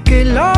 que la